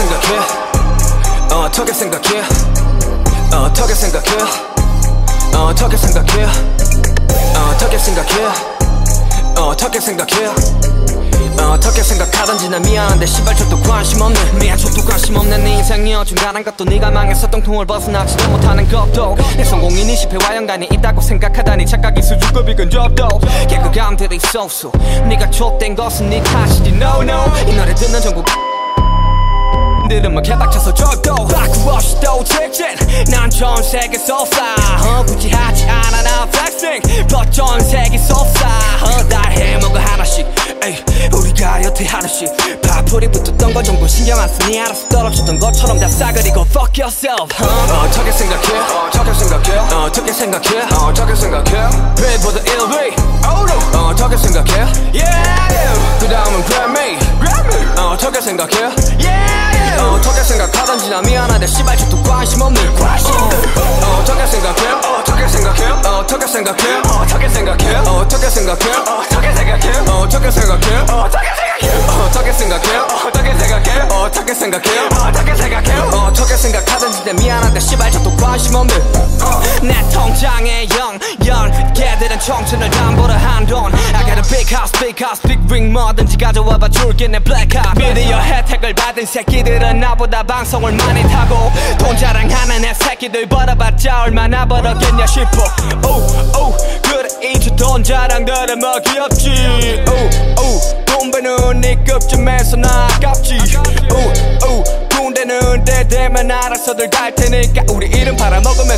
생각해. 어떻게 생각해? 어떻게 생각해? 어떻게 생각해? 어떻게 생각해? 어떻게 생각해? 어떻게 생각하던지 난 미안한데 시발 저도 관심 없네. 미안 저도 관심 없는 네 인생이어 중간한 것도 네가 망해서 똥통을 벗어나지도 못하는 것도 내 성공인이 실패와 연관이 있다고 생각하다니 착각이 수준급이 근접도 개그감들이 쏘쏘 네가 족된 것은 네 탓이지. No no. 이 노래 듣는 전국 들으면 개박쳐서 절도. 바꾸 없이 또 직진 난 전 세계 쏘싸 어, 굳이 하지 않아 나 flexing. 더전 세계 쏘싸 어, 다 해먹어 하나씩. 에이, 우리가 여태 하나씩. 파풀이 붙었던 건 정도 신경 안 쓰니 알아서 떨어졌던 것처럼 다 싸그리고 fuck yourself. 어, 어떻게 생각해? 어떻게 생각해? 어떻게 생각해? 어떻게 생각해? 빌보드 1위 어, 어떻게 생각해? Yeah 그 다음은 Grammy. 어, 어떻게 생각해? yeah 어, 어떻게 생각하던지 나 미안한데 씨발 저도 관심 없는 관심 어, 어떻게 생각해 어떻게 생각해 어떻게 생각해 어떻게 생각해 어떻게 생각해 어떻게 생각해 어떻게 생각해 어떻게 생각해 어떻게 생각해 어떻게 생각해 어떻게 생각해 어떻게 생각하던지 내 미안한데 씨발 저도 관심 없는 내 통장에 영열 개들은 청춘을 담보로 한돈 big house big house big ring 뭐든지 가져와봐. 줄게 내 black hat 미디어 혜택을 받은 새끼들은 나보다 방송을 많이 타고 돈 자랑하는 애 새끼들 벌어봤자 얼마나 벌었겠냐 싶어. 오오 그래 이제 돈 자랑들은 뭐 귀엽지. 오오 돈 버는 네 급쯤에서 나 아깝지. 오오 군대는 때 되면 알아서들 갈 테니까 우리 이름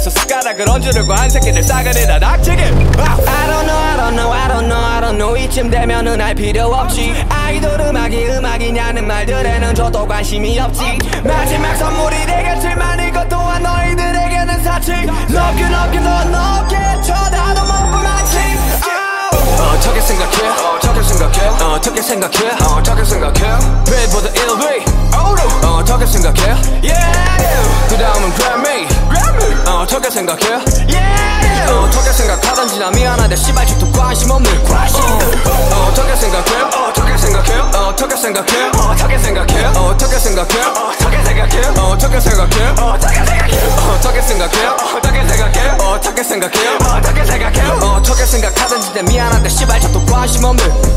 팔아먹으면서 숟가락을 얹으려고 한 새끼들 싸가리다 닥치게 I don't know I don't know I don't know I don't know. 이쯤 되면은 알 필요 없지. 아이돌 음악이 음악이냐는 말들에는 저도 관심이 없지. 마지막 선물이 되겠지만 이것 또한 너희들에게는 사치. 높게 높게 더 높게 쳐다도 못 보만치 어떻게 생각해? 어떻게 생각해? 어떻게 생각해? 어떻게 생각해? 빌보드 1위 어떻게 생각해? Yeah 어떻게 생각해 yeah 어떻게 생각하던지 나 미안한데 씨발 저도 관심 없는 관심 생각해 어떻게 생각해 어떻게 생각해 어떻게 생각해 어떻게 생각해 어떻게 생각해 어떻게 생각해 어떻게 생각해 어떻게 생각해 어떻게 생각해 어떻게 생각해 어떻게 생각해 어떻게 생각하던지 내 미안한데 씨발 저도 관심 없는